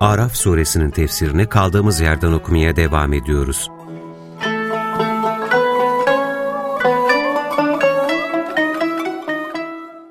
Araf suresinin tefsirini kaldığımız yerden okumaya devam ediyoruz.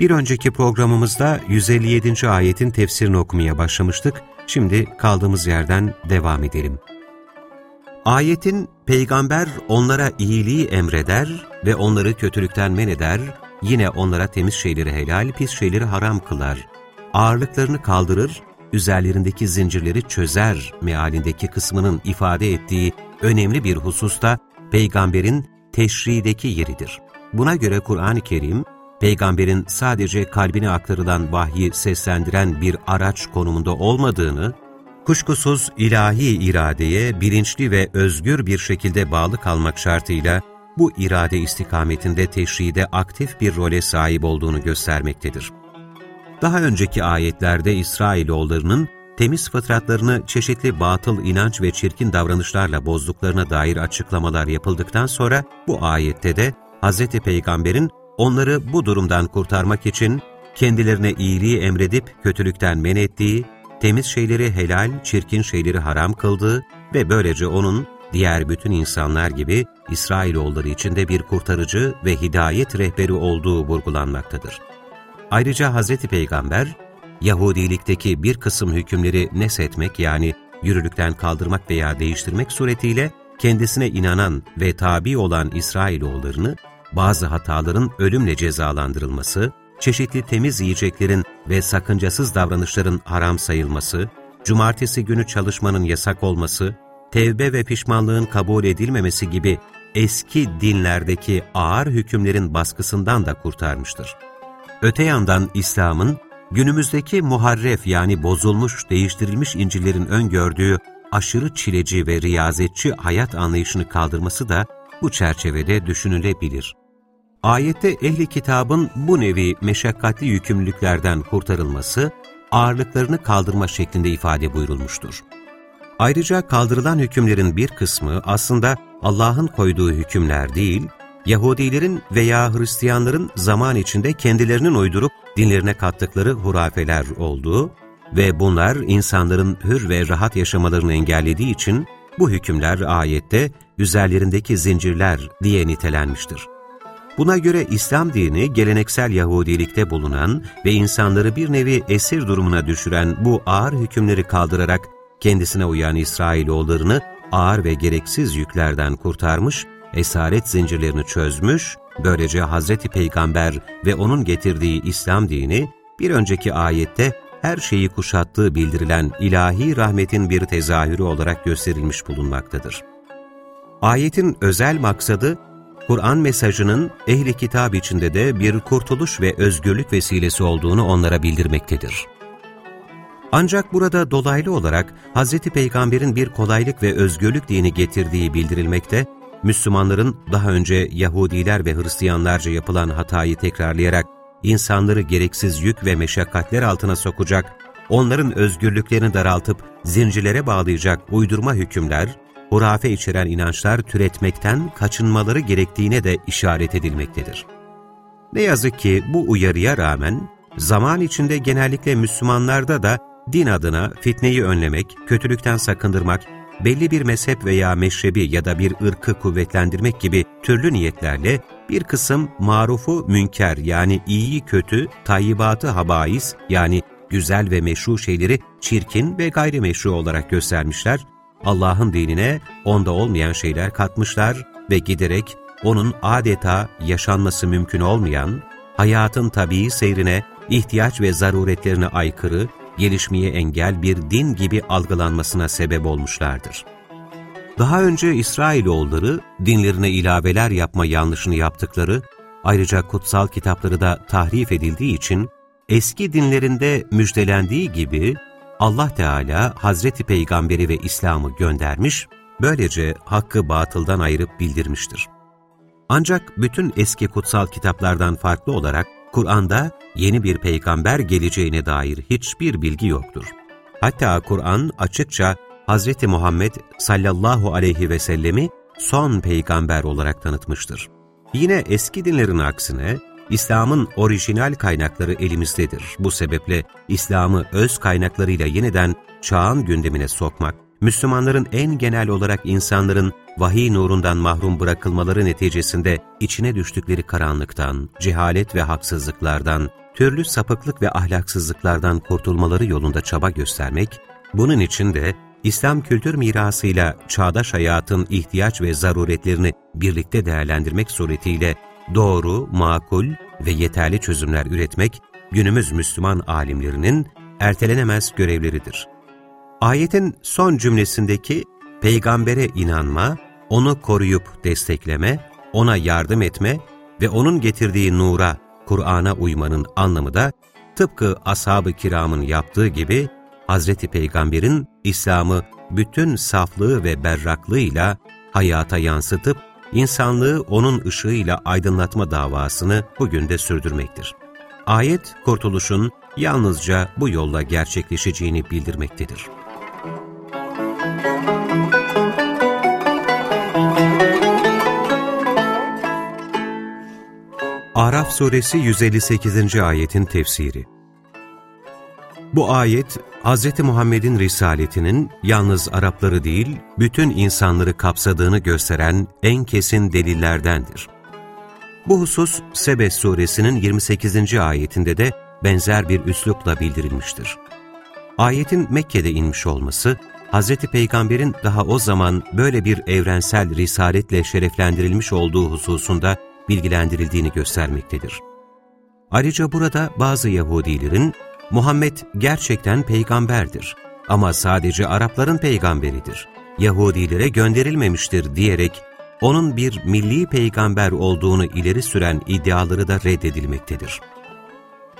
Bir önceki programımızda 157. ayetin tefsirini okumaya başlamıştık. Şimdi kaldığımız yerden devam edelim. Ayetin peygamber onlara iyiliği emreder ve onları kötülükten men eder, yine onlara temiz şeyleri helal, pis şeyleri haram kılar. Ağırlıklarını kaldırır, üzerlerindeki zincirleri çözer mealindeki kısmının ifade ettiği önemli bir hususta peygamberin teşrideki yeridir. Buna göre Kur'an-ı Kerim, peygamberin sadece kalbine aktarılan vahyi seslendiren bir araç konumunda olmadığını, kuşkusuz ilahi iradeye bilinçli ve özgür bir şekilde bağlı kalmak şartıyla bu irade istikametinde teşride aktif bir role sahip olduğunu göstermektedir. Daha önceki ayetlerde İsrailoğullarının temiz fıtratlarını çeşitli batıl inanç ve çirkin davranışlarla bozduklarına dair açıklamalar yapıldıktan sonra bu ayette de Hz. Peygamber'in onları bu durumdan kurtarmak için kendilerine iyiliği emredip kötülükten men ettiği, temiz şeyleri helal, çirkin şeyleri haram kıldığı ve böylece onun diğer bütün insanlar gibi İsrailoğulları içinde bir kurtarıcı ve hidayet rehberi olduğu vurgulanmaktadır. Ayrıca Hz. Peygamber, Yahudilikteki bir kısım hükümleri nesetmek yani yürürlükten kaldırmak veya değiştirmek suretiyle kendisine inanan ve tabi olan İsrailoğullarını bazı hataların ölümle cezalandırılması, çeşitli temiz yiyeceklerin ve sakıncasız davranışların haram sayılması, cumartesi günü çalışmanın yasak olması, tevbe ve pişmanlığın kabul edilmemesi gibi eski dinlerdeki ağır hükümlerin baskısından da kurtarmıştır. Öte yandan İslam'ın günümüzdeki muharref yani bozulmuş, değiştirilmiş İncil'lerin öngördüğü aşırı çileci ve riyazetçi hayat anlayışını kaldırması da bu çerçevede düşünülebilir. Ayette ehli kitabın bu nevi meşakkatli yükümlülüklerden kurtarılması, ağırlıklarını kaldırma şeklinde ifade buyurulmuştur. Ayrıca kaldırılan hükümlerin bir kısmı aslında Allah'ın koyduğu hükümler değil, Yahudilerin veya Hristiyanların zaman içinde kendilerinin uydurup dinlerine kattıkları hurafeler olduğu ve bunlar insanların hür ve rahat yaşamalarını engellediği için bu hükümler ayette üzerlerindeki zincirler diye nitelenmiştir. Buna göre İslam dini geleneksel Yahudilikte bulunan ve insanları bir nevi esir durumuna düşüren bu ağır hükümleri kaldırarak kendisine uyan İsrailoğullarını ağır ve gereksiz yüklerden kurtarmış, esaret zincirlerini çözmüş, böylece Hz. Peygamber ve onun getirdiği İslam dini, bir önceki ayette her şeyi kuşattığı bildirilen ilahi rahmetin bir tezahürü olarak gösterilmiş bulunmaktadır. Ayetin özel maksadı, Kur'an mesajının ehli kitap içinde de bir kurtuluş ve özgürlük vesilesi olduğunu onlara bildirmektedir. Ancak burada dolaylı olarak Hz. Peygamber'in bir kolaylık ve özgürlük dini getirdiği bildirilmekte, Müslümanların daha önce Yahudiler ve Hristiyanlarca yapılan hatayı tekrarlayarak insanları gereksiz yük ve meşakkatler altına sokacak, onların özgürlüklerini daraltıp zincirlere bağlayacak uydurma hükümler, hurafe içeren inançlar türetmekten kaçınmaları gerektiğine de işaret edilmektedir. Ne yazık ki bu uyarıya rağmen, zaman içinde genellikle Müslümanlarda da din adına fitneyi önlemek, kötülükten sakındırmak, belli bir mezhep veya meşrebi ya da bir ırkı kuvvetlendirmek gibi türlü niyetlerle bir kısım marufu münker yani iyiyi kötü, tayyibatı habais yani güzel ve meşru şeyleri çirkin ve gayrimeşru olarak göstermişler, Allah'ın dinine onda olmayan şeyler katmışlar ve giderek onun adeta yaşanması mümkün olmayan, hayatın tabii seyrine, ihtiyaç ve zaruretlerine aykırı, gelişmeye engel bir din gibi algılanmasına sebep olmuşlardır. Daha önce İsrailoğulları dinlerine ilaveler yapma yanlışını yaptıkları, ayrıca kutsal kitapları da tahrif edildiği için, eski dinlerinde müjdelendiği gibi Allah Teala Hazreti Peygamberi ve İslam'ı göndermiş, böylece hakkı batıldan ayırıp bildirmiştir. Ancak bütün eski kutsal kitaplardan farklı olarak Kur'an'da yeni bir peygamber geleceğine dair hiçbir bilgi yoktur. Hatta Kur'an açıkça Hz. Muhammed sallallahu aleyhi ve sellemi son peygamber olarak tanıtmıştır. Yine eski dinlerin aksine İslam'ın orijinal kaynakları elimizdedir. Bu sebeple İslam'ı öz kaynaklarıyla yeniden çağın gündemine sokmak, Müslümanların en genel olarak insanların vahiy nurundan mahrum bırakılmaları neticesinde içine düştükleri karanlıktan, cehalet ve haksızlıklardan, türlü sapıklık ve ahlaksızlıklardan kurtulmaları yolunda çaba göstermek, bunun için de İslam kültür mirasıyla çağdaş hayatın ihtiyaç ve zaruretlerini birlikte değerlendirmek suretiyle doğru, makul ve yeterli çözümler üretmek günümüz Müslüman alimlerinin ertelenemez görevleridir. Ayetin son cümlesindeki peygambere inanma, onu koruyup destekleme, ona yardım etme ve onun getirdiği nura, Kur'an'a uymanın anlamı da tıpkı ashab-ı kiramın yaptığı gibi Hazreti Peygamber'in İslam'ı bütün saflığı ve berraklığıyla hayata yansıtıp insanlığı onun ışığıyla aydınlatma davasını bugün de sürdürmektir. Ayet, kurtuluşun yalnızca bu yolla gerçekleşeceğini bildirmektedir. Araf suresi 158. ayetin tefsiri Bu ayet, Hz. Muhammed'in risaletinin yalnız Arapları değil, bütün insanları kapsadığını gösteren en kesin delillerdendir. Bu husus Sebe suresinin 28. ayetinde de benzer bir üslupla bildirilmiştir. Ayetin Mekke'de inmiş olması, Hz. Peygamber'in daha o zaman böyle bir evrensel risaletle şereflendirilmiş olduğu hususunda bilgilendirildiğini göstermektedir. Ayrıca burada bazı Yahudilerin, Muhammed gerçekten peygamberdir ama sadece Arapların peygamberidir, Yahudilere gönderilmemiştir diyerek onun bir milli peygamber olduğunu ileri süren iddiaları da reddedilmektedir.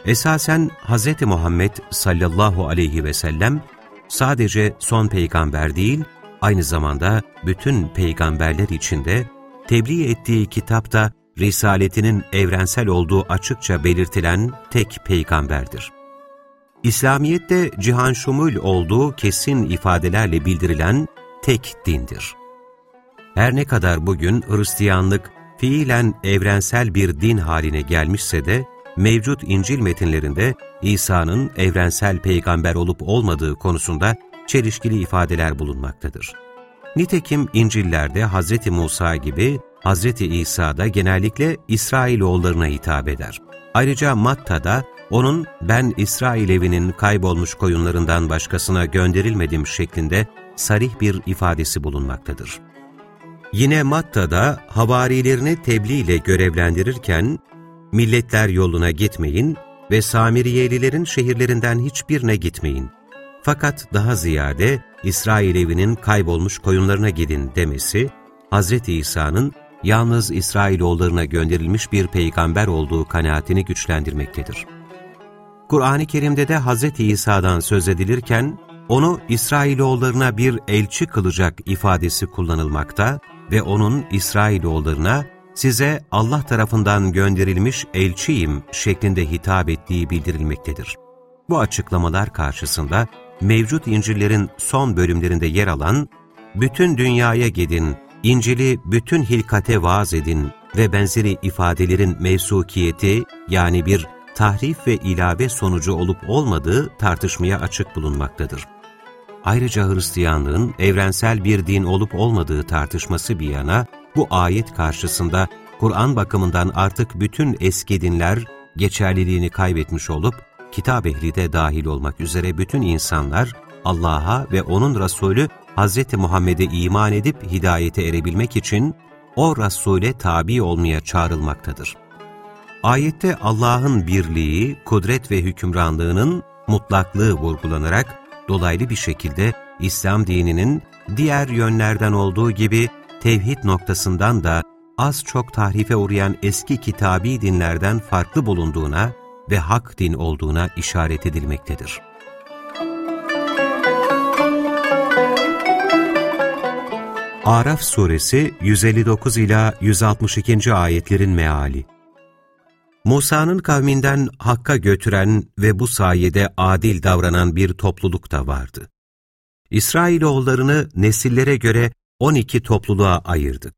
Esasen Hz. Muhammed sallallahu aleyhi ve sellem sadece son peygamber değil, aynı zamanda bütün peygamberler içinde tebliğ ettiği kitapta risaletinin evrensel olduğu açıkça belirtilen tek peygamberdir. İslamiyet'te cihan şumul olduğu kesin ifadelerle bildirilen tek dindir. Her ne kadar bugün Hristiyanlık fiilen evrensel bir din haline gelmişse de, mevcut İncil metinlerinde İsa'nın evrensel peygamber olup olmadığı konusunda çelişkili ifadeler bulunmaktadır. Nitekim İncil'lerde Hz. Musa gibi Hz. İsa da genellikle İsrailoğullarına hitap eder. Ayrıca Matta'da onun ben İsrail evinin kaybolmuş koyunlarından başkasına gönderilmedim şeklinde sarih bir ifadesi bulunmaktadır. Yine Matta'da havarilerini tebliğ ile görevlendirirken milletler yoluna gitmeyin ve Samiriyelilerin şehirlerinden hiçbirine gitmeyin. Fakat daha ziyade İsrail evinin kaybolmuş koyunlarına gidin demesi, Hz. İsa'nın yalnız İsrailoğullarına gönderilmiş bir peygamber olduğu kanaatini güçlendirmektedir. Kur'an-ı Kerim'de de Hz. İsa'dan söz edilirken, onu İsrailoğullarına bir elçi kılacak ifadesi kullanılmakta ve onun İsrailoğullarına size Allah tarafından gönderilmiş elçiyim şeklinde hitap ettiği bildirilmektedir. Bu açıklamalar karşısında mevcut İncil'lerin son bölümlerinde yer alan bütün dünyaya gidin, İncil'i bütün hilkate vaaz edin ve benzeri ifadelerin mevsukiyeti yani bir tahrif ve ilave sonucu olup olmadığı tartışmaya açık bulunmaktadır. Ayrıca Hristiyanlığın evrensel bir din olup olmadığı tartışması bir yana, bu ayet karşısında Kur'an bakımından artık bütün eski dinler geçerliliğini kaybetmiş olup, kitap ehli de dahil olmak üzere bütün insanlar Allah'a ve O'nun Resulü Hz. Muhammed'e iman edip hidayete erebilmek için o Resul'e tabi olmaya çağrılmaktadır. Ayette Allah'ın birliği, kudret ve hükümranlığının mutlaklığı vurgulanarak dolaylı bir şekilde İslam dininin diğer yönlerden olduğu gibi tevhid noktasından da az çok tahrife uğrayan eski kitabi dinlerden farklı bulunduğuna ve hak din olduğuna işaret edilmektedir. Araf suresi 159 ila 162. ayetlerin meali. Musa'nın kavminden Hakk'a götüren ve bu sayede adil davranan bir topluluk da vardı. İsrailoğullarını nesillere göre 12 topluluğa ayırdı.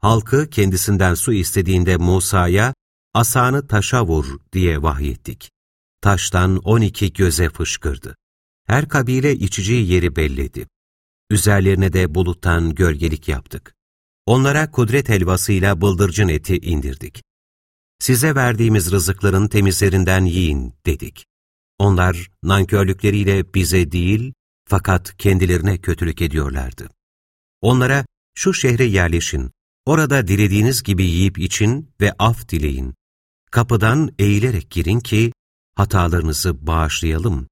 Halkı kendisinden su istediğinde Musa'ya, asanı taşa vur diye vahyettik. Taştan 12 göze fışkırdı. Her kabile içeceği yeri belledi. Üzerlerine de buluttan gölgelik yaptık. Onlara kudret helvasıyla bıldırcın eti indirdik. Size verdiğimiz rızıkların temizlerinden yiyin dedik. Onlar nankörlükleriyle bize değil, fakat kendilerine kötülük ediyorlardı. Onlara şu şehre yerleşin, orada dilediğiniz gibi yiyip için ve af dileyin. Kapıdan eğilerek girin ki hatalarınızı bağışlayalım.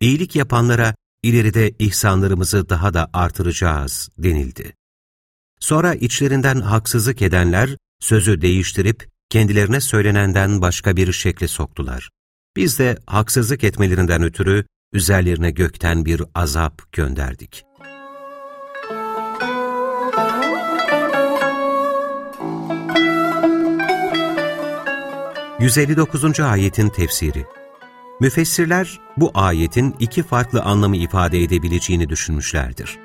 İyilik yapanlara ileride ihsanlarımızı daha da artıracağız denildi. Sonra içlerinden haksızlık edenler sözü değiştirip kendilerine söylenenden başka bir şekle soktular. Biz de haksızlık etmelerinden ötürü üzerlerine gökten bir azap gönderdik. ...159. ayetin tefsiri Müfessirler bu ayetin iki farklı anlamı ifade edebileceğini düşünmüşlerdir.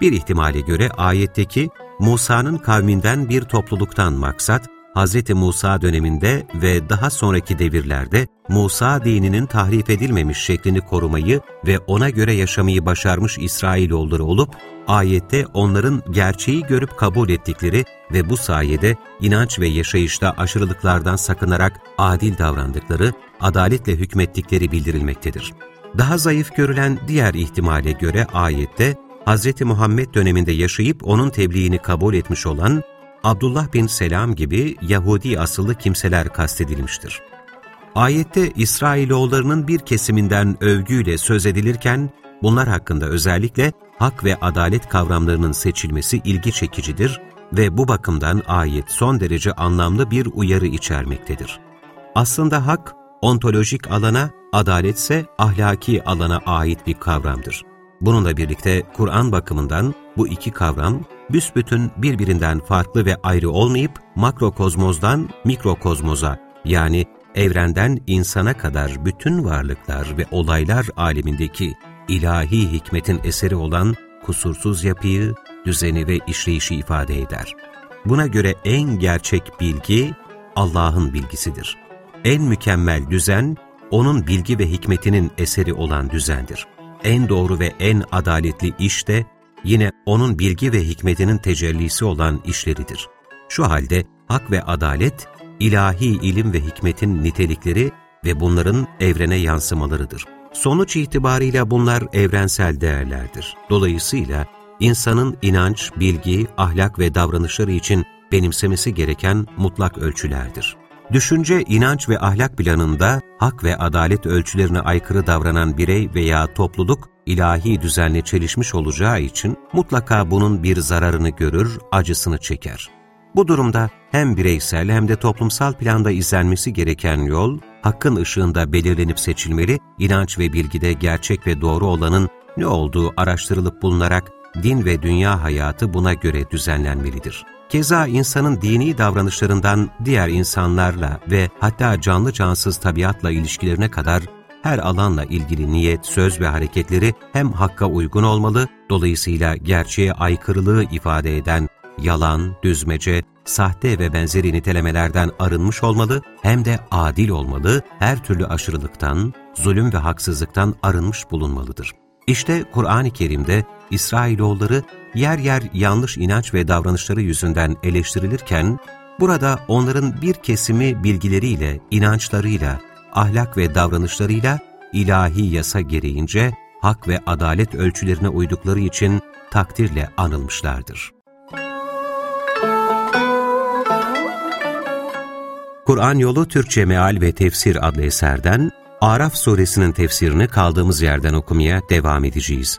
Bir ihtimale göre ayetteki Musa'nın kavminden bir topluluktan maksat, Hz. Musa döneminde ve daha sonraki devirlerde Musa dininin tahrif edilmemiş şeklini korumayı ve ona göre yaşamayı başarmış İsrailoğulları olup, ayette onların gerçeği görüp kabul ettikleri ve bu sayede inanç ve yaşayışta aşırılıklardan sakınarak adil davrandıkları, adaletle hükmettikleri bildirilmektedir. Daha zayıf görülen diğer ihtimale göre ayette, Hz. Muhammed döneminde yaşayıp onun tebliğini kabul etmiş olan Abdullah bin Selam gibi Yahudi asıllı kimseler kastedilmiştir. Ayette İsrailoğullarının bir kesiminden övgüyle söz edilirken, bunlar hakkında özellikle hak ve adalet kavramlarının seçilmesi ilgi çekicidir ve bu bakımdan ayet son derece anlamlı bir uyarı içermektedir. Aslında hak, ontolojik alana, adaletse ahlaki alana ait bir kavramdır. Bununla birlikte Kur'an bakımından bu iki kavram büsbütün birbirinden farklı ve ayrı olmayıp makrokozmozdan mikrokozmoza yani evrenden insana kadar bütün varlıklar ve olaylar alemindeki ilahi hikmetin eseri olan kusursuz yapıyı, düzeni ve işleyişi ifade eder. Buna göre en gerçek bilgi Allah'ın bilgisidir. En mükemmel düzen, O'nun bilgi ve hikmetinin eseri olan düzendir. En doğru ve en adaletli iş de yine O'nun bilgi ve hikmetinin tecellisi olan işleridir. Şu halde hak ve adalet, ilahi ilim ve hikmetin nitelikleri ve bunların evrene yansımalarıdır. Sonuç itibarıyla bunlar evrensel değerlerdir. Dolayısıyla insanın inanç, bilgi, ahlak ve davranışları için benimsemesi gereken mutlak ölçülerdir. Düşünce, inanç ve ahlak planında hak ve adalet ölçülerine aykırı davranan birey veya topluluk ilahi düzenle çelişmiş olacağı için mutlaka bunun bir zararını görür, acısını çeker. Bu durumda hem bireysel hem de toplumsal planda izlenmesi gereken yol, hakkın ışığında belirlenip seçilmeli, inanç ve bilgide gerçek ve doğru olanın ne olduğu araştırılıp bulunarak din ve dünya hayatı buna göre düzenlenmelidir. Keza insanın dini davranışlarından diğer insanlarla ve hatta canlı cansız tabiatla ilişkilerine kadar her alanla ilgili niyet, söz ve hareketleri hem hakka uygun olmalı, dolayısıyla gerçeğe aykırılığı ifade eden yalan, düzmece, sahte ve benzeri nitelemelerden arınmış olmalı, hem de adil olmalı, her türlü aşırılıktan, zulüm ve haksızlıktan arınmış bulunmalıdır. İşte Kur'an-ı Kerim'de İsrailoğulları yer yer yanlış inanç ve davranışları yüzünden eleştirilirken, burada onların bir kesimi bilgileriyle, inançlarıyla, ahlak ve davranışlarıyla ilahi yasa gereğince hak ve adalet ölçülerine uydukları için takdirle anılmışlardır. Kur'an Yolu Türkçe Meal ve Tefsir adlı eserden Araf suresinin tefsirini kaldığımız yerden okumaya devam edeceğiz.